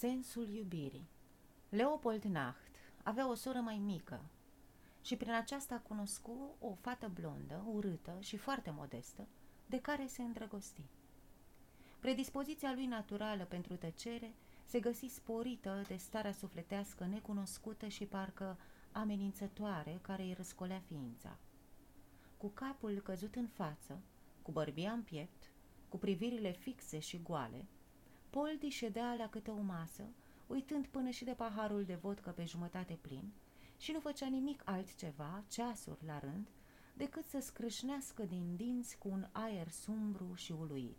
Sensul iubirii Leopold Nacht avea o soră mai mică și prin aceasta cunoscu o fată blondă, urâtă și foarte modestă, de care se îndrăgosti. Predispoziția lui naturală pentru tăcere se găsi sporită de starea sufletească necunoscută și parcă amenințătoare care îi răscolea ființa. Cu capul căzut în față, cu bărbia în piept, cu privirile fixe și goale, Poldi ședea la câte o masă, uitând până și de paharul de vodcă pe jumătate plin și nu făcea nimic altceva, ceasuri la rând, decât să scrâșnească din dinți cu un aer sumbru și uluit.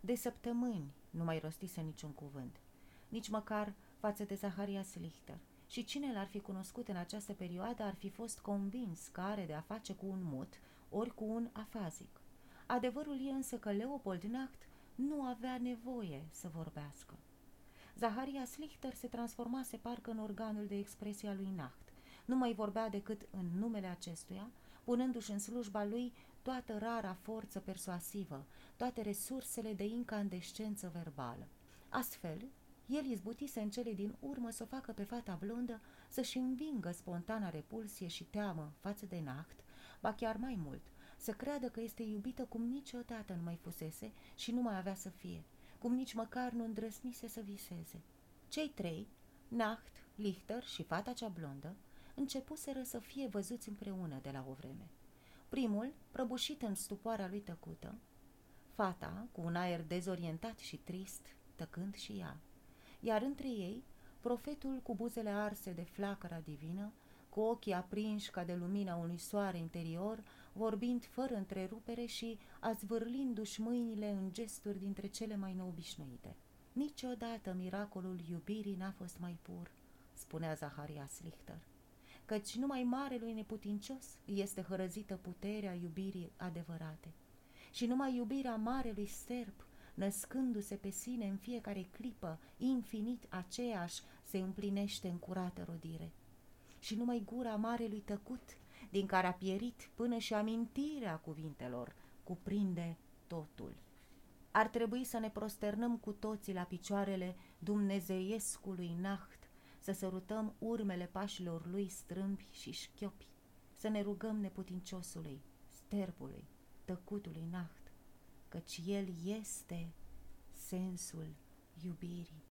De săptămâni nu mai rostise niciun cuvânt, nici măcar față de Zaharia Slichter, și cine l-ar fi cunoscut în această perioadă ar fi fost convins că are de a face cu un mut, ori cu un afazic. Adevărul e însă că Leopold Nacht nu avea nevoie să vorbească. Zaharia Slichter se transformase parcă în organul de expresie a lui Nacht. Nu mai vorbea decât în numele acestuia, punându-și în slujba lui toată rara forță persuasivă, toate resursele de incandescență verbală. Astfel, el izbutise în cele din urmă să o facă pe fata blondă să-și învingă spontana repulsie și teamă față de Nacht, ba chiar mai mult, să creadă că este iubită cum niciodată nu mai fusese și nu mai avea să fie, cum nici măcar nu îndrăsnise să viseze. Cei trei, Nacht, Lichter și fata cea blondă, începuseră să fie văzuți împreună de la o vreme. Primul, prăbușit în stupoarea lui tăcută, fata, cu un aer dezorientat și trist, tăcând și ea, iar între ei, profetul cu buzele arse de flacăra divină, cu ochii aprinși ca de lumina unui soare interior, vorbind fără întrerupere și azvârlindu-și mâinile în gesturi dintre cele mai neobișnuite. Niciodată miracolul iubirii n-a fost mai pur, spunea Zaharia Slichter, căci numai marelui neputincios este hărăzită puterea iubirii adevărate. Și numai iubirea marelui sterp, născându-se pe sine în fiecare clipă, infinit aceeași, se împlinește în curată rodire. Și numai gura marelui tăcut, din care a pierit până și amintirea cuvintelor, cuprinde totul. Ar trebui să ne prosternăm cu toții la picioarele dumnezeiescului Nacht, să sărutăm urmele pașilor lui strâmbi și șchiopi, să ne rugăm neputinciosului, sterbului, tăcutului Nacht, căci el este sensul iubirii.